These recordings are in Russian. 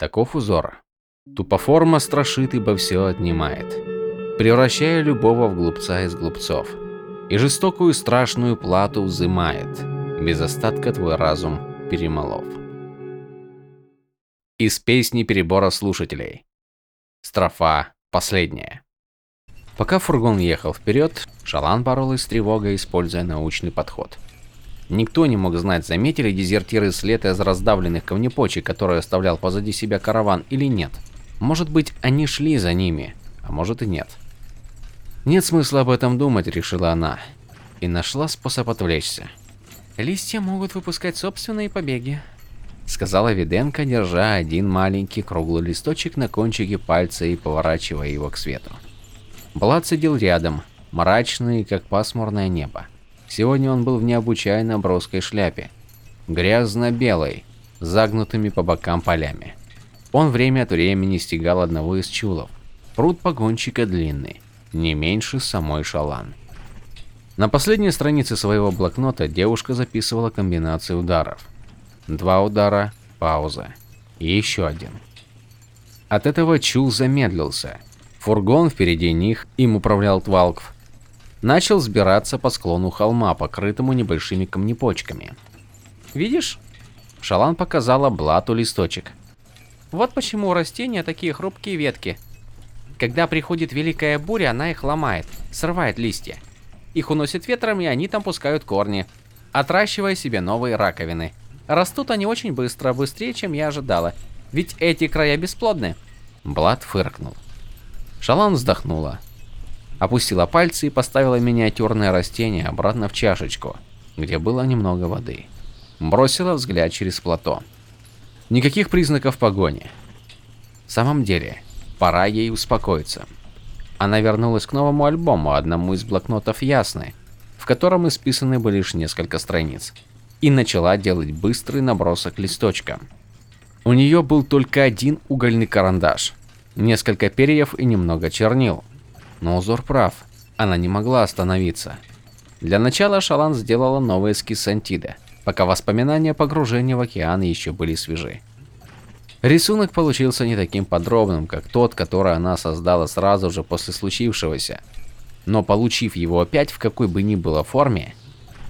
Таков узор. Тупоформа страшит, ибо все отнимает, превращая любого в глупца из глупцов, и жестокую страшную плату взымает, без остатка твой разум перемолов. Из песни перебора слушателей. Строфа последняя. Пока фургон ехал вперед, Шалан боролась с тревогой, используя научный подход. Никто не мог знать, заметили дезертиры след из раздавленных камнепочек, которые оставлял позади себя караван или нет. Может быть, они шли за ними, а может и нет. Нет смысла об этом думать, решила она, и нашла способ отвлечься. Листья могут выпускать собственные побеги, сказала Виденко, держа один маленький круглый листочек на кончике пальца и поворачивая его к свету. Блад сидел рядом, мрачный, как пасмурное небо. Сегодня он был в необычайно броской шляпе, грязно-белой, загнутыми по бокам полями. Он время от времени стегал одного из чулов. Пруд погонщика длинный, не меньше самой шалан. На последней странице своего блокнота девушка записывала комбинации ударов. Два удара, пауза. И еще один. От этого чул замедлился. Фургон впереди них, им управлял Твалкв, начал взбираться по склону холма, покрытому небольшими камнепочками. «Видишь?» Шалан показала Блату листочек. «Вот почему у растения такие хрупкие ветки. Когда приходит великая буря, она их ломает, срывает листья. Их уносит ветром, и они там пускают корни, отращивая себе новые раковины. Растут они очень быстро, быстрее, чем я ожидала. Ведь эти края бесплодны». Блат фыркнул. Шалан вздохнула, опустила пальцы и поставила миниатюрное растение обратно в чашечку, где было немного воды. Бросила взгляд через плато. Никаких признаков погони. В самом деле, пора ей успокоиться. Она вернулась к новому альбому, одному из блокнотов Ясны, в котором исписаны были лишь несколько страниц, и начала делать быстрый набросок листочка. У нее был только один угольный карандаш – несколько перьев и немного чернил. Но узор прав, она не могла остановиться. Для начала Шалан сделала новый эскиз Антида, пока воспоминания погружения в океан еще были свежи. Рисунок получился не таким подробным, как тот, который она создала сразу же после случившегося. Но получив его опять в какой бы ни было форме,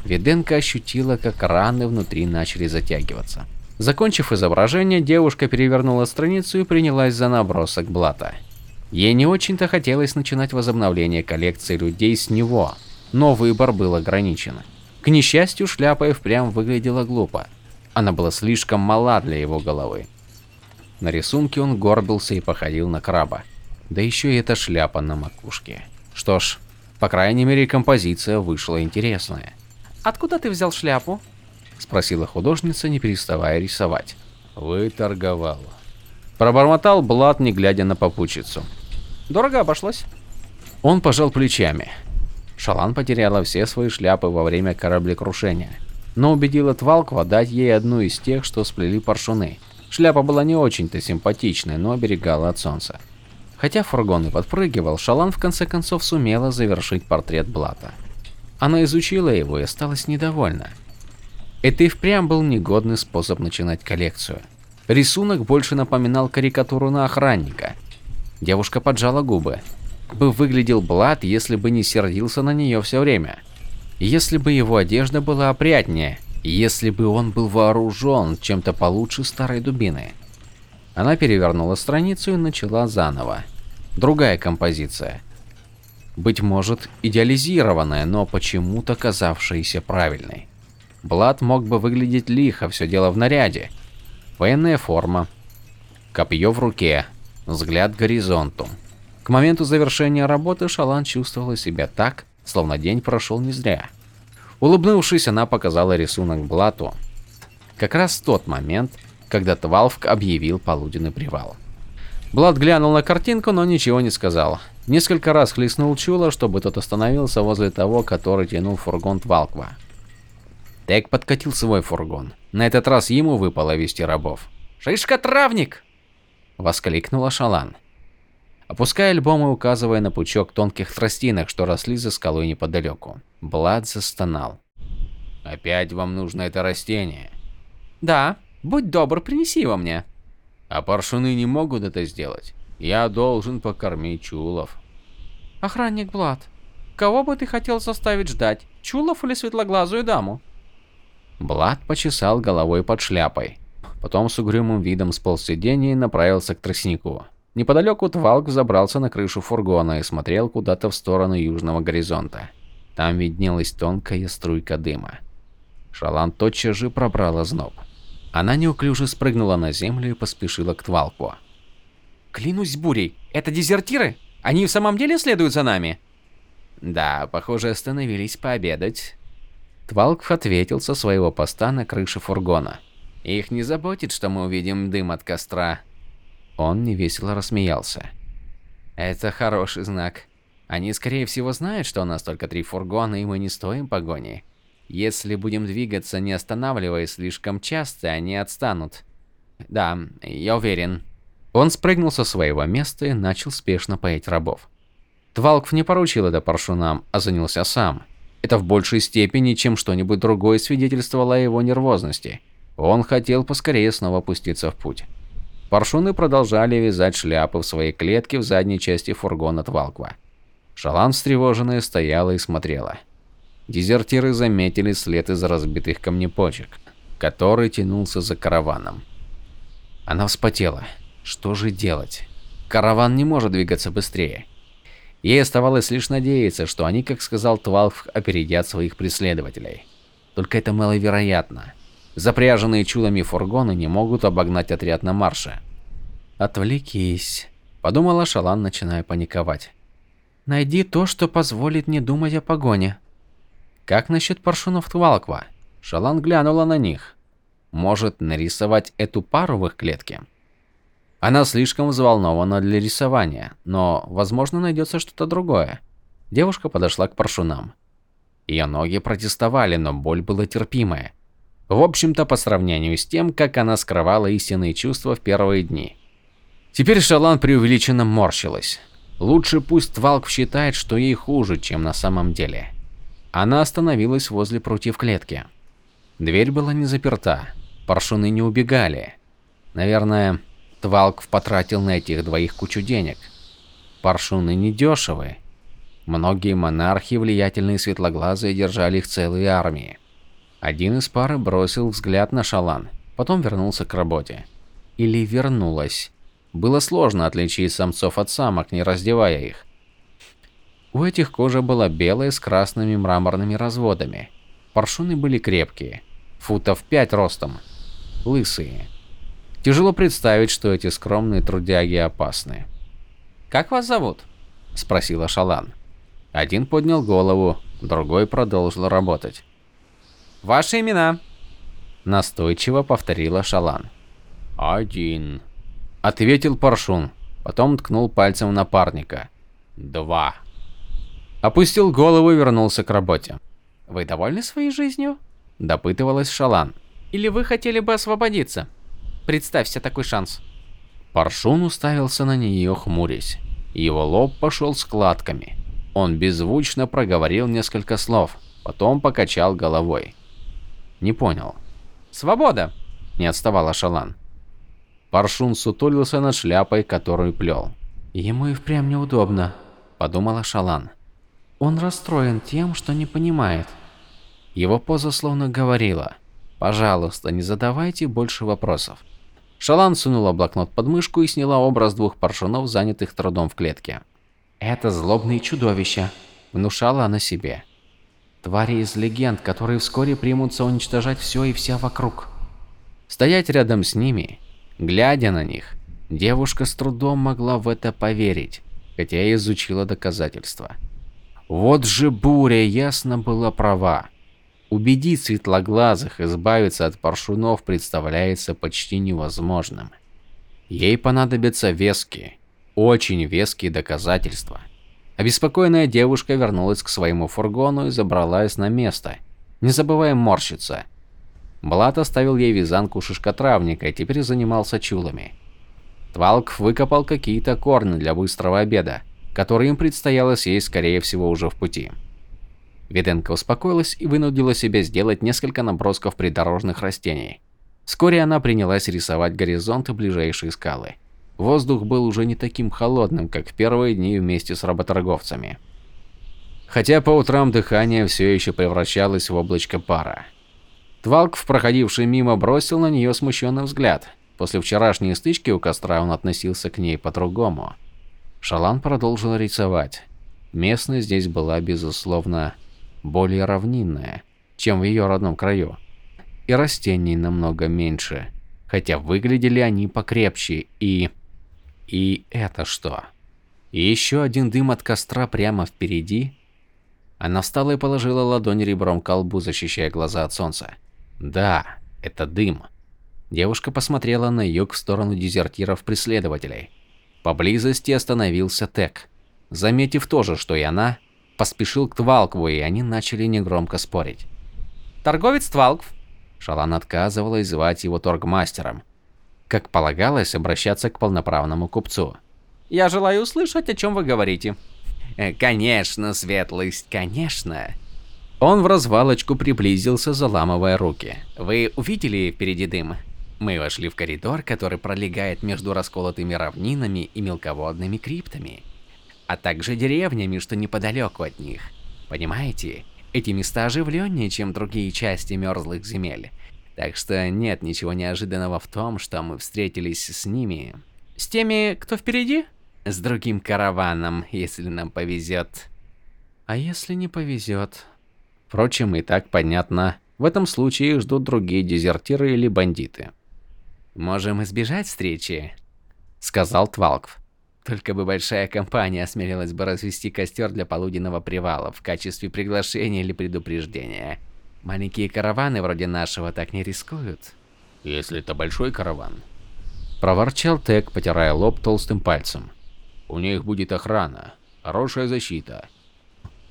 Виденко ощутила, как раны внутри начали затягиваться. Закончив изображение, девушка перевернула страницу и принялась за набросок блата. Ей не очень-то хотелось начинать возобновление коллекции людей с него, но выбор был ограничен. К несчастью, шляпа и впрямь выглядела глупо. Она была слишком мала для его головы. На рисунке он горбился и походил на краба. Да еще и эта шляпа на макушке. Что ж, по крайней мере композиция вышла интересная. «Откуда ты взял шляпу?» спросила художница, не переставая рисовать. Выторговал. Пробормотал Блад, не глядя на попутчицу. Дорого обошлось. Он пожал плечами. Шалан потеряла все свои шляпы во время кораблекрушения, но убедила Твалква дать ей одну из тех, что сплели паршуны. Шляпа была не очень-то симпатичной, но оберегала от солнца. Хотя фургон и подпрыгивал, Шалан в конце концов сумела завершить портрет Блата. Она изучила его и осталась недовольна. Это и впрямь был негодный способ начинать коллекцию. Рисунок больше напоминал карикатуру на охранника. Девушка поджала губы. Бы выглядел Блад, если бы не сердился на нее все время. Если бы его одежда была опрятнее, если бы он был вооружен чем-то получше старой дубины. Она перевернула страницу и начала заново. Другая композиция. Быть может, идеализированная, но почему-то казавшаяся правильной. Блад мог бы выглядеть лихо, все дело в наряде. Военная форма, копье в руке, взгляд к горизонту. К моменту завершения работы Шалан чувствовала себя так, словно день прошел не зря. Улыбнувшись, она показала рисунок Блату. Как раз в тот момент, когда Твалфк объявил полуденный привал. Блад глянул на картинку, но ничего не сказал. Несколько раз хлестнул Чула, чтобы тот остановился возле того, который тянул фургон Твалква. Тек подкатил свой фургон. На этот раз ему выпало вести рабов. «Шишка-травник!» – воскликнула Шалан. Опуская альбом и указывая на пучок тонких тростинок, что росли за скалой неподалеку. Блад застонал. «Опять вам нужно это растение?» «Да, будь добр, принеси его мне». А паршуны не могут это сделать. Я должен покормить чулов. Охранник Блад, кого бы ты хотел заставить ждать, чулов или светлоглазую даму? Блад почесал головой под шляпой. Потом с угрюмым видом сполз сиденья и направился к тростнику. Неподалеку Твалк забрался на крышу фургона и смотрел куда-то в сторону южного горизонта. Там виднелась тонкая струйка дыма. Шалан тотчас же пробрала зноб. Она неуклюже спрыгнула на землю и поспешила к Твалку. «Клянусь бурей, это дезертиры? Они в самом деле следуют за нами?» «Да, похоже, остановились пообедать». Твалк ответил со своего поста на крыше фургона. «Их не заботит, что мы увидим дым от костра». Он невесело рассмеялся. «Это хороший знак. Они, скорее всего, знают, что у нас только три фургона, и мы не стоим погони. Если будем двигаться, не останавливаясь слишком часто, они отстанут. Да, я уверен. Он спрыгнул со своего места и начал спешно поить рабов. Твалкв не поручил это паршунам, а занялся сам. Это в большей степени, чем что-нибудь другое свидетельствовало о его нервозности. Он хотел поскорее снова опуститься в путь. Паршуны продолжали вязать шляпы в своей клетке в задней части фургона Твалква. Шалан встревоженная стояла и смотрела. Дезертиры заметили след из разбитых камнепочек, который тянулся за караваном. Она вспотела. Что же делать? Караван не может двигаться быстрее. Ей оставалось лишь надеяться, что они, как сказал Твалф, опередят своих преследователей. Только это маловероятно. Запряженные чулами фургоны не могут обогнать отряд на марше. «Отвлекись», – подумала Шалан, начиная паниковать. «Найди то, что позволит не думать о погоне», как насчет паршунов Твалква? Шалан глянула на них. Может, нарисовать эту пару в их клетке? Она слишком взволнована для рисования, но, возможно, найдется что-то другое. Девушка подошла к паршунам. Ее ноги протестовали, но боль была терпимая. В общем-то, по сравнению с тем, как она скрывала истинные чувства в первые дни. Теперь Шалан преувеличенно морщилась. Лучше пусть Твалк считает, что ей хуже, чем на самом деле. Она остановилась возле прутьев клетки. Дверь была не заперта, паршуны не убегали. Наверное, Твалк потратил на этих двоих кучу денег. Паршуны недешевы. Многие монархи, влиятельные светлоглазые, держали их целые армии. Один из пары бросил взгляд на Шалан, потом вернулся к работе. Или вернулась. Было сложно отличить самцов от самок, не раздевая их. У этих кожа была белая с красными мраморными разводами. Паршуны были крепкие, футов 5 ростом, лысые. Тяжело представить, что эти скромные трудяги опасны. «Как вас зовут?» – спросила Шалан. Один поднял голову, другой продолжил работать. «Ваши имена?» – настойчиво повторила Шалан. «Один», – ответил Паршун, потом ткнул пальцем напарника. «Два». Опустил голову и вернулся к работе. «Вы довольны своей жизнью?» – допытывалась Шалан. «Или вы хотели бы освободиться? Представься такой шанс». Паршун уставился на нее, хмурясь. Его лоб пошел складками. Он беззвучно проговорил несколько слов, потом покачал головой. Не понял. «Свобода!» – не отставала Шалан. Паршун сутулился над шляпой, которую плел. «Ему и впрямь неудобно», – подумала Шалан. Он расстроен тем, что не понимает. Его поза словно говорила, «Пожалуйста, не задавайте больше вопросов». Шалан сунула блокнот под мышку и сняла образ двух паршунов, занятых трудом в клетке. «Это злобные чудовища», – внушала она себе. «Твари из легенд, которые вскоре примутся уничтожать все и вся вокруг». Стоять рядом с ними, глядя на них, девушка с трудом могла в это поверить, хотя и изучила доказательства. Вот же буря ясно была права. Убедить светлоглазых избавиться от паршунов представляется почти невозможным. Ей понадобятся веские, очень веские доказательства. Обеспокоенная девушка вернулась к своему фургону и забралась на место, не забывая морщиться. Блат оставил ей вязанку шишкотравника и теперь занимался чулами. Твалк выкопал какие-то корни для быстрого обеда, который им предстояло съесть, скорее всего, уже в пути. Виденко успокоилась и вынудила себя сделать несколько набросков придорожных растений. Вскоре она принялась рисовать горизонт и ближайшие скалы. Воздух был уже не таким холодным, как в первые дни вместе с работорговцами. Хотя по утрам дыхание все еще превращалось в облачко пара. Твалков, проходивший мимо, бросил на нее смущенный взгляд. После вчерашней стычки у костра он относился к ней по-другому. Шалан продолжил рисовать. Местность здесь была, безусловно, более равнинная, чем в ее родном краю и растений намного меньше, хотя выглядели они покрепче и... И это что? И еще один дым от костра прямо впереди? Она встала и положила ладонь ребром к колбу, защищая глаза от солнца. Да, это дым. Девушка посмотрела на юг в сторону дезертиров-преследователей. Поблизости остановился Тек. Заметив тоже, что и она, поспешил к Твалкву, и они начали негромко спорить. «Торговец Твалкв, Шалан отказывалась звать его торгмастером. Как полагалось, обращаться к полноправному купцу. «Я желаю услышать, о чем вы говорите». «Э, «Конечно, светлость, конечно». Он в развалочку приблизился, заламывая руки. «Вы увидели впереди дым?» Мы вошли в коридор, который пролегает между расколотыми равнинами и мелководными криптами, а также деревнями, что неподалеку от них. Понимаете? Эти места оживленнее, чем другие части мерзлых земель. Так что нет ничего неожиданного в том, что мы встретились с ними. С теми, кто впереди? С другим караваном, если нам повезет. А если не повезет? Впрочем, и так понятно. В этом случае их ждут другие дезертиры или бандиты. «Можем избежать встречи», — сказал Твалкв. Только бы большая компания осмелилась бы развести костер для полуденного привала в качестве приглашения или предупреждения. Маленькие караваны вроде нашего так не рискуют. Если это большой караван. Проворчал Тек, потирая лоб толстым пальцем. У них будет охрана, хорошая защита.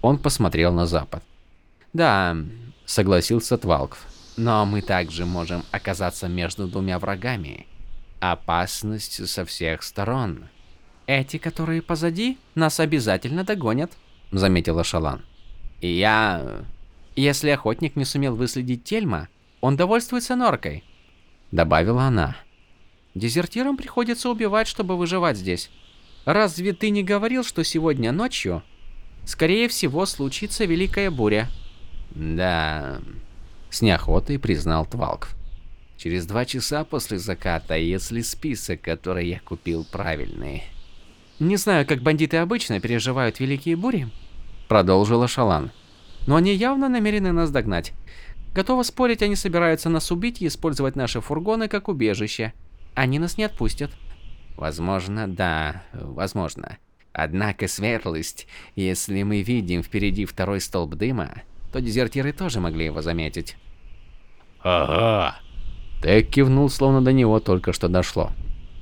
Он посмотрел на запад. Да, согласился Твалкв. Но мы также можем оказаться между двумя врагами. Опасность со всех сторон. Эти, которые позади, нас обязательно догонят, заметила Шалан. И я... Если охотник не сумел выследить Тельма, он довольствуется норкой, добавила она. Дезертирам приходится убивать, чтобы выживать здесь. Разве ты не говорил, что сегодня ночью, скорее всего, случится великая буря? Да, с неохотой признал Твалков. Через два часа после заката, если список, который я купил, правильный. Не знаю, как бандиты обычно переживают великие бури, продолжила Шалан. Но они явно намерены нас догнать. Готова спорить, они собираются нас убить и использовать наши фургоны как убежище. Они нас не отпустят. Возможно, да, возможно. Однако светлость, если мы видим впереди второй столб дыма, то дезертиры тоже могли его заметить. Ага. Тек кивнул, словно до него только что дошло.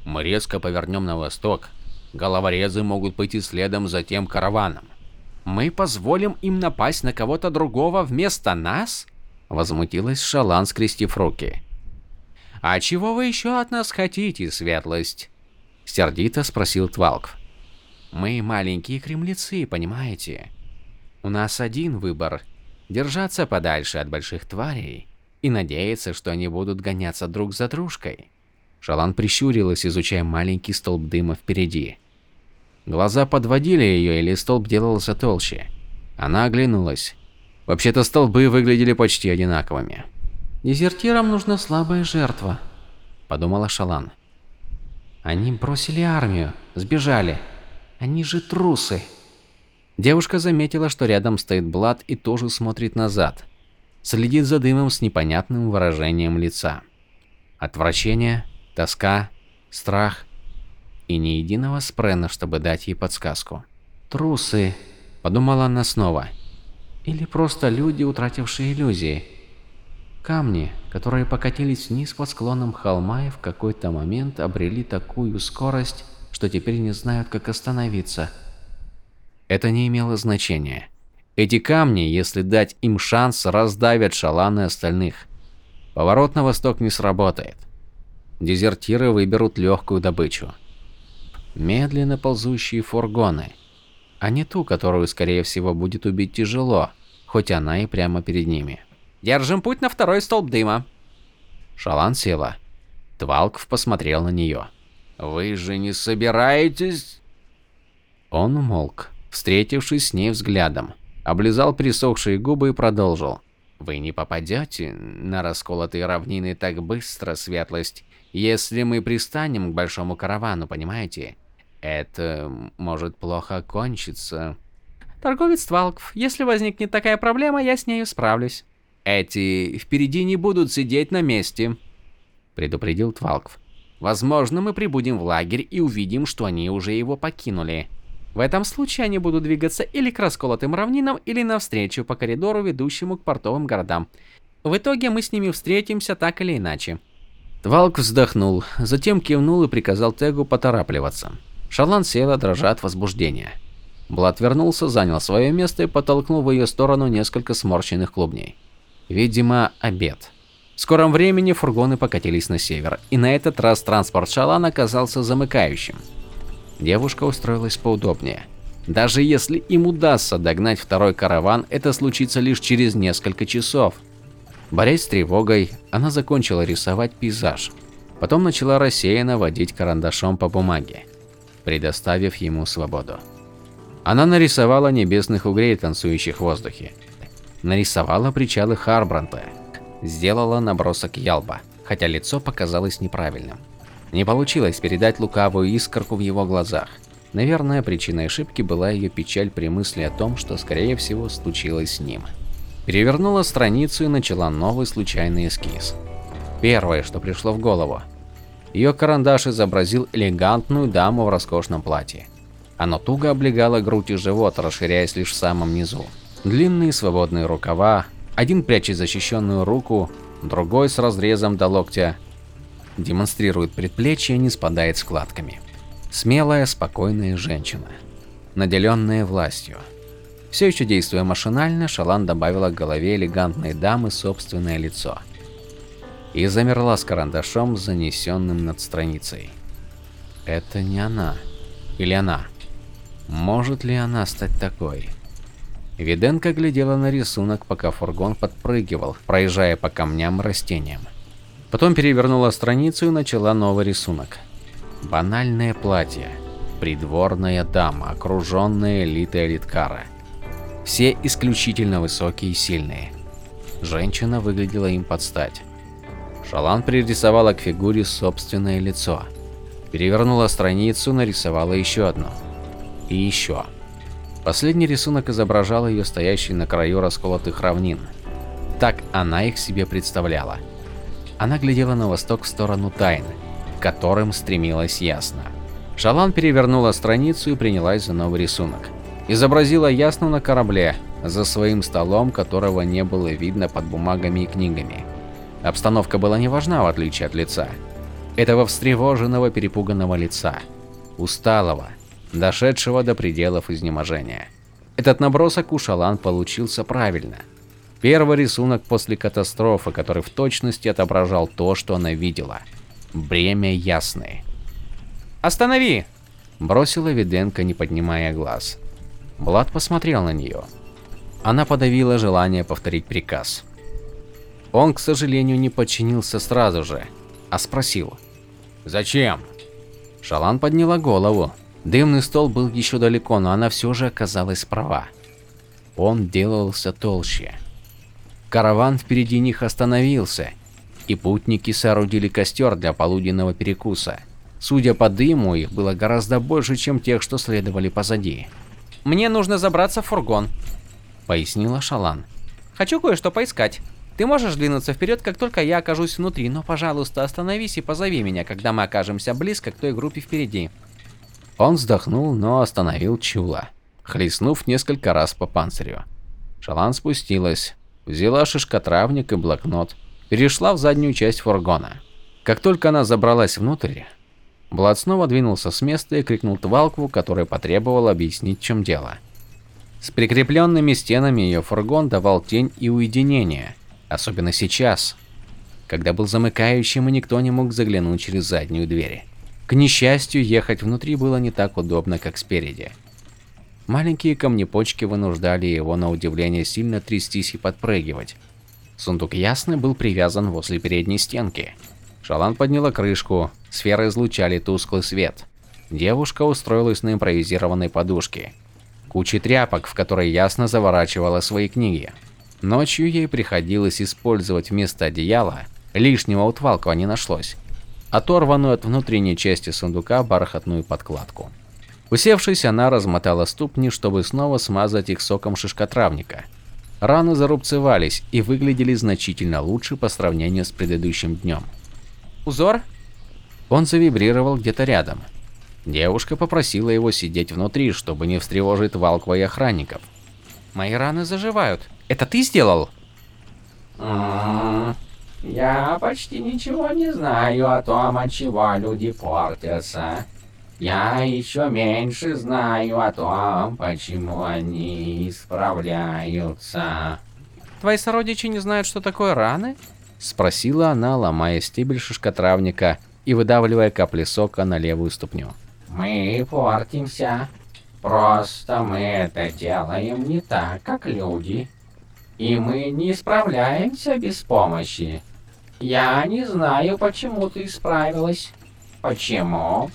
Мы резко повернем на восток, Головорезы могут пойти следом за тем караваном. Мы позволим им напасть на кого-то другого вместо нас? Возмутилась Шалан, скрестив руки. А чего вы еще от нас хотите, светлость? Сердито спросил Твалкв. Мы маленькие кремлецы, понимаете? У нас один выбор – держаться подальше от больших тварей и надеяться, что они будут гоняться друг за дружкой. Шалан прищурилась, изучая маленький столб дыма впереди. Глаза подводили ее, или столб делался толще. Она оглянулась. Вообще-то столбы выглядели почти одинаковыми. «Дезертирам нужна слабая жертва», – подумала Шалан. «Они бросили армию, сбежали. Они же трусы». Девушка заметила, что рядом стоит Блад и тоже смотрит назад. Следит за дымом с непонятным выражением лица. Отвращение, тоска, страх и ни единого спрена, чтобы дать ей подсказку. «Трусы», – подумала она снова. «Или просто люди, утратившие иллюзии. Камни, которые покатились вниз по склонам холма и в какой-то момент обрели такую скорость, что теперь не знают, как остановиться». Это не имело значения. Эти камни, если дать им шанс, раздавят шаланы остальных. Поворот на восток не сработает. Дезертиры выберут легкую добычу медленно ползущие фургоны, а не ту, которую, скорее всего, будет убить тяжело, хоть она и прямо перед ними. «Держим путь на второй столб дыма», Шалан села. Твалков посмотрел на нее. «Вы же не собираетесь...» Он умолк, встретившись с ней взглядом, облизал присохшие губы и продолжил. «Вы не попадете на расколотые равнины так быстро, светлость, если мы пристанем к большому каравану, понимаете? Это может плохо кончиться». Торговец Твалков, если возникнет такая проблема, я с нею справлюсь. Эти впереди не будут сидеть на месте, предупредил Твалков. Возможно, мы прибудем в лагерь и увидим, что они уже его покинули. В этом случае они будут двигаться или к расколотым равнинам, или навстречу по коридору, ведущему к портовым городам. В итоге мы с ними встретимся так или иначе. Твалк вздохнул, затем кивнул и приказал Тегу поторапливаться. Шалан села, дрожа от возбуждения. Блад вернулся, занял свое место и подтолкнул в ее сторону несколько сморщенных клубней. Видимо, обед. В скором времени фургоны покатились на север, и на этот раз транспорт Шалан оказался замыкающим. Девушка устроилась поудобнее. Даже если им удастся догнать второй караван, это случится лишь через несколько часов. Борясь с тревогой, она закончила рисовать пейзаж. Потом начала рассеянно водить карандашом по бумаге, предоставив ему свободу. Она нарисовала небесных угрей, танцующих в воздухе. Нарисовала причалы Харбранта. Сделала набросок Ялба, хотя лицо показалось неправильным. Не получилось передать лукавую искорку в его глазах. Наверное, причиной ошибки была ее печаль при мысли о том, что скорее всего случилось с ним. Перевернула страницу и начала новый случайный эскиз. Первое, что пришло в голову. Ее карандаш изобразил элегантную даму в роскошном платье. Оно туго облегало грудь и живот, расширяясь лишь в самом низу. Длинные свободные рукава, один прячет защищенную руку, другой с разрезом до локтя, демонстрирует предплечье, не спадает складками. Смелая, спокойная женщина, наделенная властью. Все еще действуя машинально, Шалан добавила к голове элегантной дамы собственное лицо. И замерла с карандашом, занесенным над страницей. Это не она. Или она? Может ли она стать такой? Виденко глядела на рисунок, пока фургон подпрыгивал, проезжая по камням и растениям. Потом перевернула страницу и начала новый рисунок. Банальное платье. Придворная дама, окруженная элитой элиткара. Все исключительно высокие и сильные. Женщина выглядела им под стать. Шалан пририсовала к фигуре собственное лицо. Перевернула страницу, нарисовала еще одно и еще. Последний рисунок изображал ее стоящей на краю расколотых равнин. Так она их себе представляла. Она глядела на восток в сторону тайны, к которым стремилась ясно. Шалан перевернула страницу и принялась за новый рисунок. Изобразила ясно на корабле, за своим столом, которого не было видно под бумагами и книгами. Обстановка была не важна, в отличие от лица. Этого встревоженного, перепуганного лица. Усталого, дошедшего до пределов изнеможения. Этот набросок у Шалан получился правильно. Первый рисунок после катастрофы, который в точности отображал то, что она видела. Бремя ясное. «Останови!» – бросила Виденко, не поднимая глаз. Блад посмотрел на нее. Она подавила желание повторить приказ. Он, к сожалению, не подчинился сразу же, а спросил. «Зачем?» Шалан подняла голову, Дымный стол был еще далеко, но она все же оказалась права. Он делался толще. Караван впереди них остановился, и путники соорудили костер для полуденного перекуса. Судя по дыму, их было гораздо больше, чем тех, что следовали позади. «Мне нужно забраться в фургон», — пояснила Шалан. «Хочу кое-что поискать. Ты можешь двинуться вперед, как только я окажусь внутри, но, пожалуйста, остановись и позови меня, когда мы окажемся близко к той группе впереди». Он вздохнул, но остановил Чула, хлестнув несколько раз по панцирю. Шалан спустилась, взяла шишкотравник и блокнот, перешла в заднюю часть фургона. Как только она забралась внутрь, Блад снова двинулся с места и крикнул Твалкву, который потребовал объяснить, в чем дело. С прикрепленными стенами ее фургон давал тень и уединение, особенно сейчас, когда был замыкающим и никто не мог заглянуть через заднюю дверь. К несчастью, ехать внутри было не так удобно, как спереди. Маленькие камнепочки вынуждали его на удивление сильно трястись и подпрыгивать. Сундук ясно был привязан возле передней стенки. Шалан подняла крышку, сферы излучали тусклый свет. Девушка устроилась на импровизированной подушке. Куча тряпок, в которой ясно заворачивала свои книги. Ночью ей приходилось использовать вместо одеяла, лишнего у Твалкова не нашлось, оторванную от внутренней части сундука бархатную подкладку. Усевшись, она размотала ступни, чтобы снова смазать их соком шишкотравника. Раны зарубцевались и выглядели значительно лучше по сравнению с предыдущим днем. Узор? Он завибрировал где-то рядом. Девушка попросила его сидеть внутри, чтобы не встревожить Валква и охранников. Мои раны заживают. Это ты сделал? Я почти ничего не знаю о том, от чего люди портятся. Я еще меньше знаю о том, почему они исправляются. Твои сородичи не знают, что такое раны? Спросила она, ломая стебель шишкотравника и выдавливая капли сока на левую ступню. Мы портимся. Просто мы это делаем не так, как люди. И мы не справляемся без помощи. Я не знаю, почему ты справилась. Почему?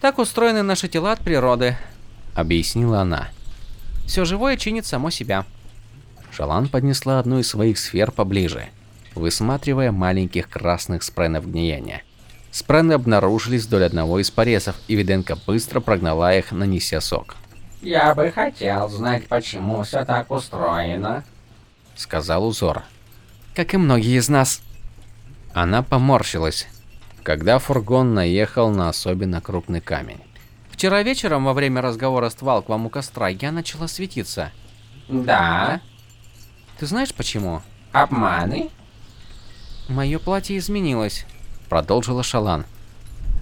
Так устроены наши тела от природы. Объяснила она. Все живое чинит само себя. Шалан поднесла одну из своих сфер поближе, высматривая маленьких красных спренов гниения. Спрены обнаружились вдоль одного из порезов, и Виденко быстро прогнала их, нанеся сок. Я бы хотел знать, почему все так устроено. Сказал узор. Как и многие из нас. Она поморщилась, когда фургон наехал на особенно крупный камень. Вчера вечером, во время разговора с Твалквом у костра, я начала светиться. Да, Ты знаешь почему? обманы. Мое платье изменилось. Продолжила Шалан.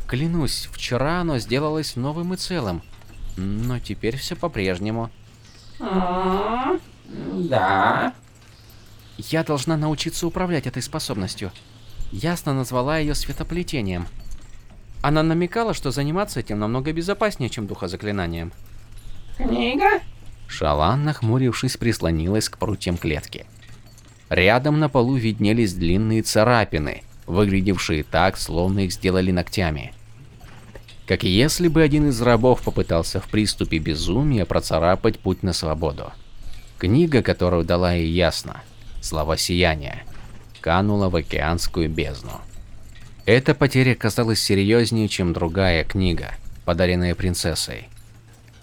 Клянусь, вчера оно сделалось новым и целым. Но теперь все по-прежнему. Да, Я должна научиться управлять этой способностью. Ясно назвала ее светоплетением. Она намекала, что заниматься этим намного безопаснее, чем духозаклинанием. книга. Шалан, нахмурившись, прислонилась к прутьям клетки. Рядом на полу виднелись длинные царапины, выглядевшие так, словно их сделали ногтями. Как если бы один из рабов попытался в приступе безумия процарапать путь на свободу. Книга, которую дала ей ясно, слова сияния, канула в океанскую бездну. Эта потеря казалась серьезнее, чем другая книга, подаренная принцессой.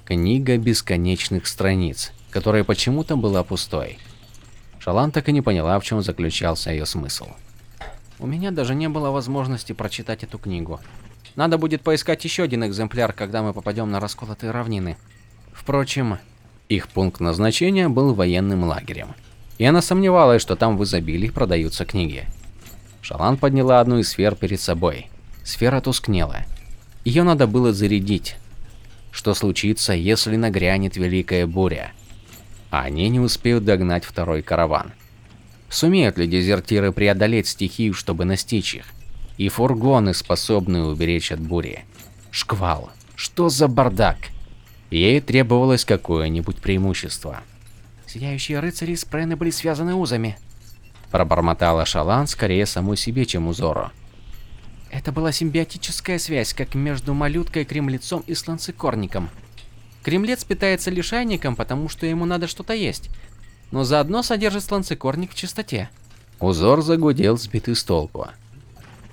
Книга бесконечных страниц, которая почему-то была пустой. Шалан так и не поняла, в чем заключался ее смысл. У меня даже не было возможности прочитать эту книгу. Надо будет поискать еще один экземпляр, когда мы попадем на расколотые равнины. Впрочем, Их пункт назначения был военным лагерем, и она сомневалась, что там в изобилии продаются книги. Шалан подняла одну из сфер перед собой. Сфера тускнела. Ее надо было зарядить. Что случится, если нагрянет великая буря? А они не успеют догнать второй караван. Сумеют ли дезертиры преодолеть стихию, чтобы настичь их? И фургоны, способные уберечь от бури? Шквал. Что за бардак? Ей требовалось какое-нибудь преимущество. Сияющие рыцари и спрены были связаны узами. Пробормотала Шалан скорее самой себе, чем узору. Это была симбиотическая связь, как между малюткой-кремлецом и сланцекорником. Кремлец питается лишайником, потому что ему надо что-то есть, но заодно содержит сланцекорник в чистоте. Узор загудел, сбитый с толку.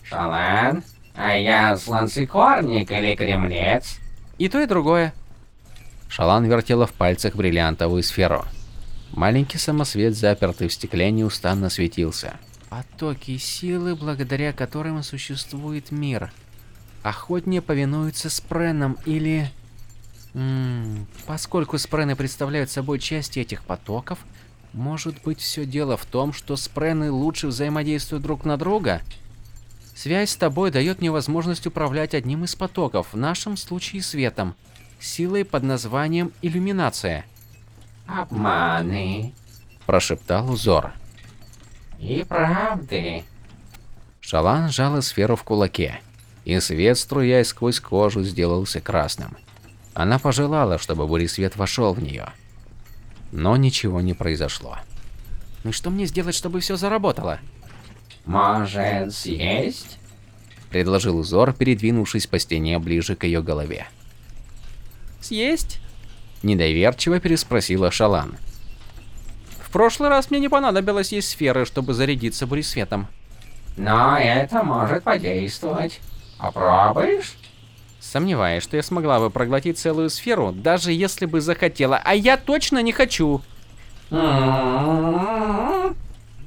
Шалан, а я сланцекорник или кремлец? И то, и другое. Шалан вертела в пальцах бриллиантовую сферу. Маленький самосвет, запертый в стекле, неустанно светился. Потоки силы, благодаря которым существует мир. Охотнее повинуются спренам или... М, поскольку спрены представляют собой части этих потоков, может быть все дело в том, что спрены лучше взаимодействуют друг на друга? Связь с тобой дает мне возможность управлять одним из потоков, в нашем случае светом, силой под названием иллюминация. Обманы. Прошептал узор. И правды. Шалан сжала сферу в кулаке, и свет, струясь сквозь кожу, сделался красным. Она пожелала, чтобы буресвет вошел в нее. Но ничего не произошло. Ну и что мне сделать, чтобы все заработало? Может, съесть? Предложил узор, передвинувшись по стене ближе к ее голове. Съесть? Недоверчиво переспросила Шалан. В прошлый раз мне не понадобилось есть сферы, чтобы зарядиться буресветом. Но это может подействовать. Попробуешь? Сомневаюсь, что я смогла бы проглотить целую сферу, даже если бы захотела, а я точно не хочу.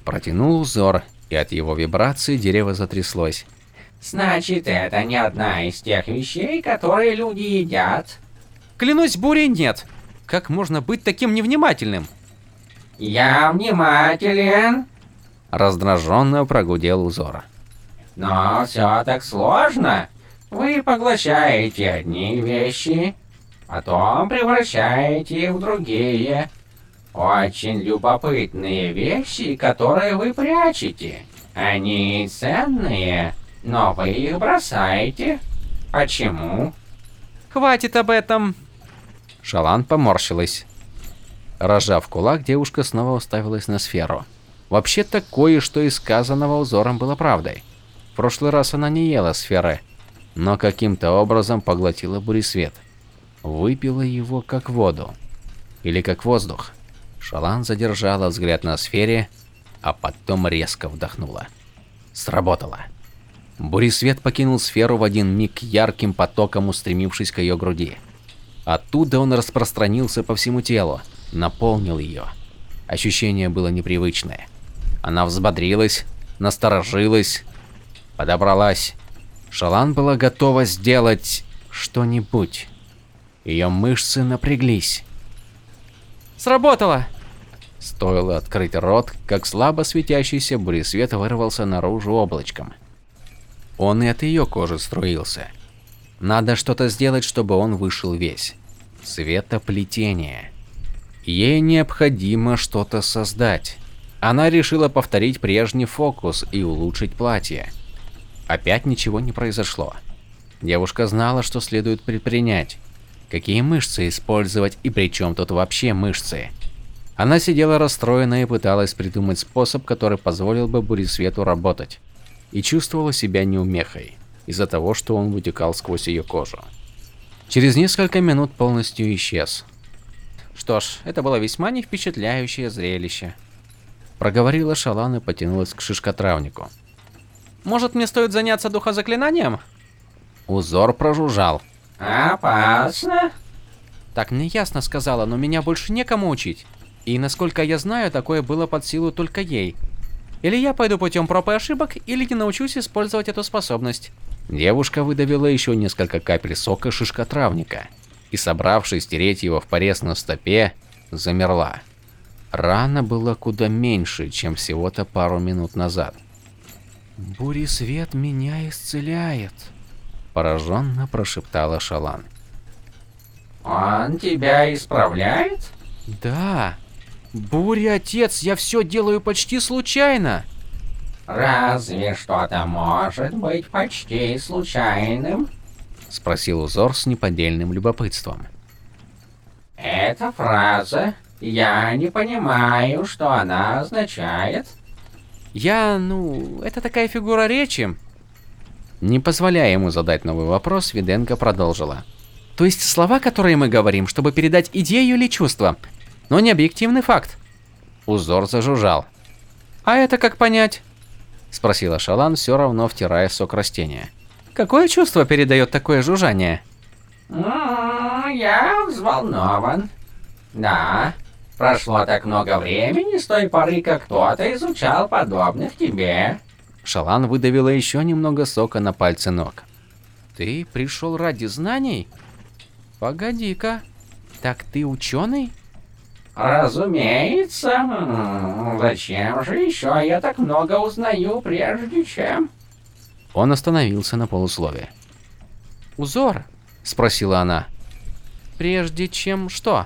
Протянул узор, и от его вибрации дерево затряслось. Значит, это не одна из тех вещей, которые люди едят. Клянусь, бури нет. Как можно быть таким невнимательным? Я внимателен, Раздраженно прогудел узор. но все так сложно. Вы поглощаете одни вещи, потом превращаете их в другие. Очень любопытные вещи, которые вы прячете. Они ценные, но вы их бросаете. Почему? Хватит об этом. Шалан поморщилась. Рожав кулак, девушка снова уставилась на сферу. Вообще-то кое-что из сказанного узором было правдой. В прошлый раз она не ела сферы, но каким-то образом поглотила буресвет. Выпила его как воду. Или как воздух. Шалан задержала взгляд на сфере, а потом резко вдохнула. Сработало. Буресвет покинул сферу в один миг ярким потоком, устремившись к ее груди. Оттуда он распространился по всему телу, наполнил ее. Ощущение было непривычное. Она взбодрилась, насторожилась, подобралась. Шалан была готова сделать что-нибудь. Ее мышцы напряглись. Сработало. Стоило открыть рот, как слабо светящийся буресвет вырвался наружу облачком. Он и от ее кожи струился. Надо что-то сделать, чтобы он вышел весь. Светоплетение. Ей необходимо что-то создать. Она решила повторить прежний фокус и улучшить платье. Опять ничего не произошло. Девушка знала, что следует предпринять. Какие мышцы использовать и при чем тут вообще мышцы. Она сидела расстроенная и пыталась придумать способ, который позволил бы Буресвету работать. И чувствовала себя неумехой, из-за того, что он вытекал сквозь ее кожу. Через несколько минут полностью исчез. Что ж, это было весьма не впечатляющее зрелище. Проговорила Шалан и потянулась к шишкотравнику. Может, мне стоит заняться духозаклинанием? Узор прожужжал. Опасно? Так мне ясно сказала, но меня больше некому учить. И насколько я знаю, такое было под силу только ей. Или я пойду путем проб и ошибок, или не научусь использовать эту способность. Девушка выдавила еще несколько капель сока шишкотравника и, собравшись стереть его в порез на стопе, замерла. Рана была куда меньше, чем всего-то пару минут назад. Буресвет меня исцеляет. Пораженно прошептала Шалан. Он тебя исправляет? Да. Буря, отец, я все делаю почти случайно. Разве что-то может быть почти случайным? Спросил узор с неподдельным любопытством. Эта фраза, я не понимаю, что она означает. Я, ну, это такая фигура речи. Не позволяя ему задать новый вопрос, Виденко продолжила. То есть слова, которые мы говорим, чтобы передать идею или чувство, но не объективный факт. Узор зажужжал. А это как понять? Спросила Шалан, все равно втирая сок растения. Какое чувство передает такое жужжание? Я взволнован. Да, прошло так много времени с той поры, как кто-то изучал подобных тебе. Шалан выдавила еще немного сока на пальцы ног. Ты пришел ради знаний? Погоди-ка. Так ты ученый? Разумеется. Зачем же еще я так много узнаю, прежде чем? Он остановился на полуслове. Узор? Спросила она. Прежде чем что?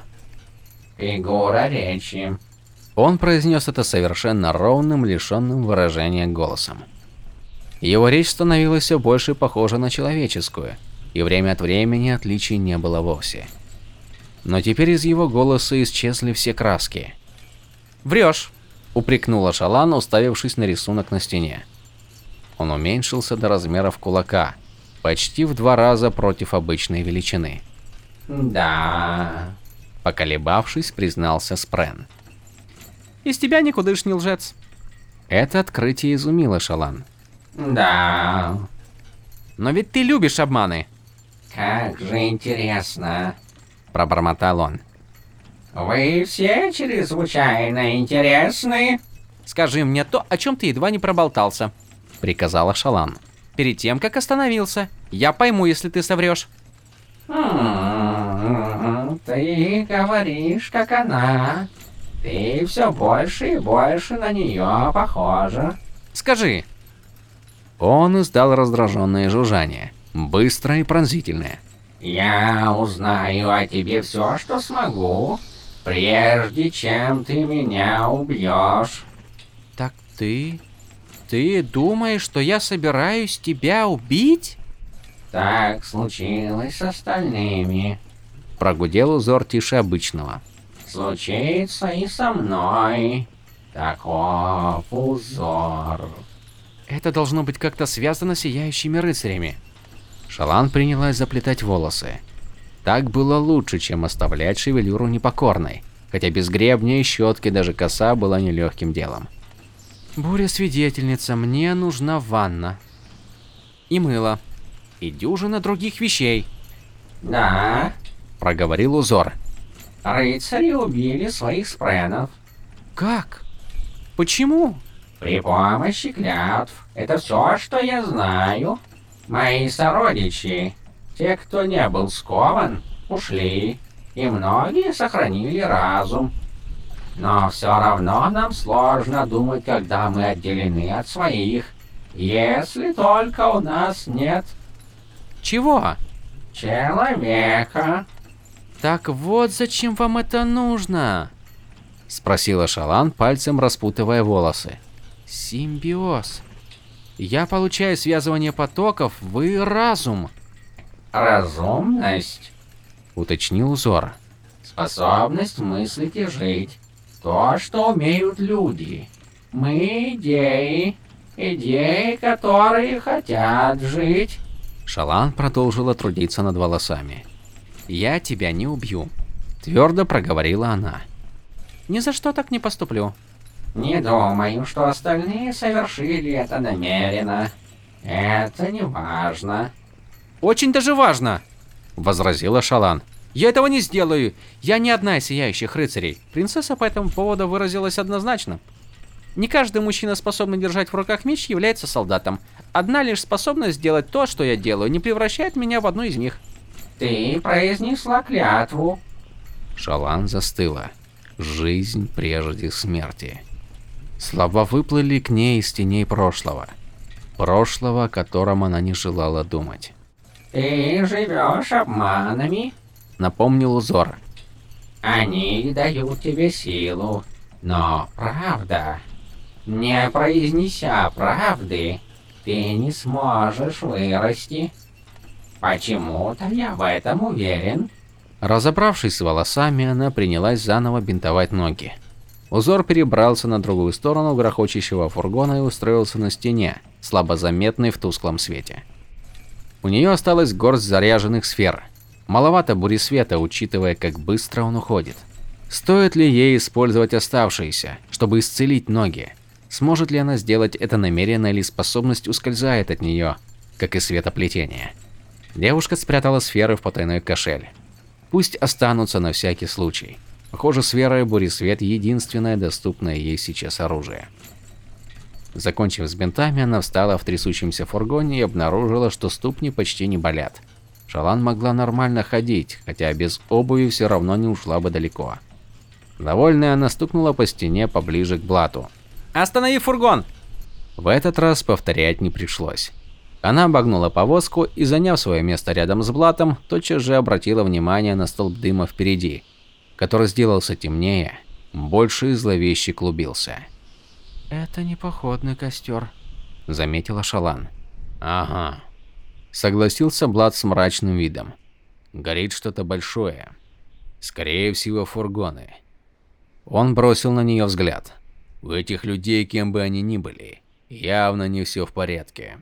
Фигура речи. Он произнес это совершенно ровным, лишенным выражения голосом. Его речь становилась все больше похожа на человеческую, и время от времени отличий не было вовсе. Но теперь из его голоса исчезли все краски. Врешь. Упрекнула Шалан, уставившись на рисунок на стене. Он уменьшился до размеров кулака, почти в два раза против обычной величины. Да. Поколебавшись, признался Спрен. Из тебя никудышний лжец. Это открытие изумило Шалан. Да. Но ведь ты любишь обманы. Как же интересно. Пробормотал он. Вы все чрезвычайно интересны. Скажи мне то, о чем ты едва не проболтался. Приказала Шалан. Перед тем, как остановился. Я пойму, если ты соврешь. М-м-м, Ты говоришь, как она. Ты все больше и больше на нее похожа. Скажи, Он издал раздраженное жужжание, быстрое и пронзительное. Я узнаю о тебе все, что смогу, прежде чем ты меня убьешь. так ты... Ты думаешь, что я собираюсь тебя убить? Так случилось с остальными. Прогудел узор тише обычного. Случится и со мной. Таков узор. Это должно быть как-то связано с сияющими рыцарями. Шалан принялась заплетать волосы. Так было лучше, чем оставлять шевелюру непокорной, хотя без гребня и щетки даже коса была нелегким делом. Буря-свидетельница, мне нужна ванна. И мыло. И дюжина других вещей. Да, Проговорил узор. рыцари убили своих спренов. Как? Почему? При помощи клятв. Это все, что я знаю. Мои сородичи, те, кто не был скован, ушли, и многие сохранили разум. Но все равно нам сложно думать, когда мы отделены от своих, если только у нас нет Чего? человека. Так вот зачем вам это нужно? Спросила Шалан, пальцем распутывая волосы. Симбиоз. Я получаю связывание потоков, вы разум. Разумность, Уточнил узор. способность мыслить и жить. То, что умеют люди. Мы идеи, идеи, которые хотят жить. Шалан продолжила трудиться над волосами. Я тебя не убью. Твердо проговорила она. Ни за что так не поступлю. Не думаю, что остальные совершили это намеренно. Это не важно. Очень даже важно. Возразила Шалан. Я этого не сделаю. Я не одна из сияющих рыцарей. Принцесса по этому поводу выразилась однозначно. Не каждый мужчина, способный держать в руках меч, является солдатом. Одна лишь способность сделать то, что я делаю, не превращает меня в одну из них. Ты произнесла клятву. Шалан застыла. Жизнь прежде смерти. Слова выплыли к ней из теней прошлого. Прошлого, о котором она не желала думать. Ты живешь обманами. Напомнил узор. Они дают тебе силу. Но правда, не произнеся правды, ты не сможешь вырасти. Почему-то я в этом уверен. Разобравшись с волосами, она принялась заново бинтовать ноги. Узор перебрался на другую сторону грохочущего фургона и устроился на стене, слабо заметной в тусклом свете. У нее осталась горсть заряженных сфер. Маловато бури света, учитывая, как быстро он уходит. Стоит ли ей использовать оставшиеся, чтобы исцелить ноги? Сможет ли она сделать это намеренно или способность ускользает от нее, как и светоплетение? Девушка спрятала сферы в потайной кошель. Пусть останутся на всякий случай. Похоже, сфера и буресвет – единственное доступное ей сейчас оружие. Закончив с бинтами, она встала в трясущемся фургоне и обнаружила, что ступни почти не болят. Шалан могла нормально ходить, хотя без обуви все равно не ушла бы далеко. Довольная, она стукнула по стене поближе к блату. Останови фургон! В этот раз повторять не пришлось. Она обогнула повозку и, заняв свое место рядом с блатом, тотчас же обратила внимание на столб дыма впереди, который сделался темнее, больше и зловеще клубился. Это не походный костер. Заметила Шалан. Ага. Согласился Блад с мрачным видом. Горит что-то большое. Скорее всего, фургоны. Он бросил на нее взгляд. У этих людей, кем бы они ни были, явно не все в порядке.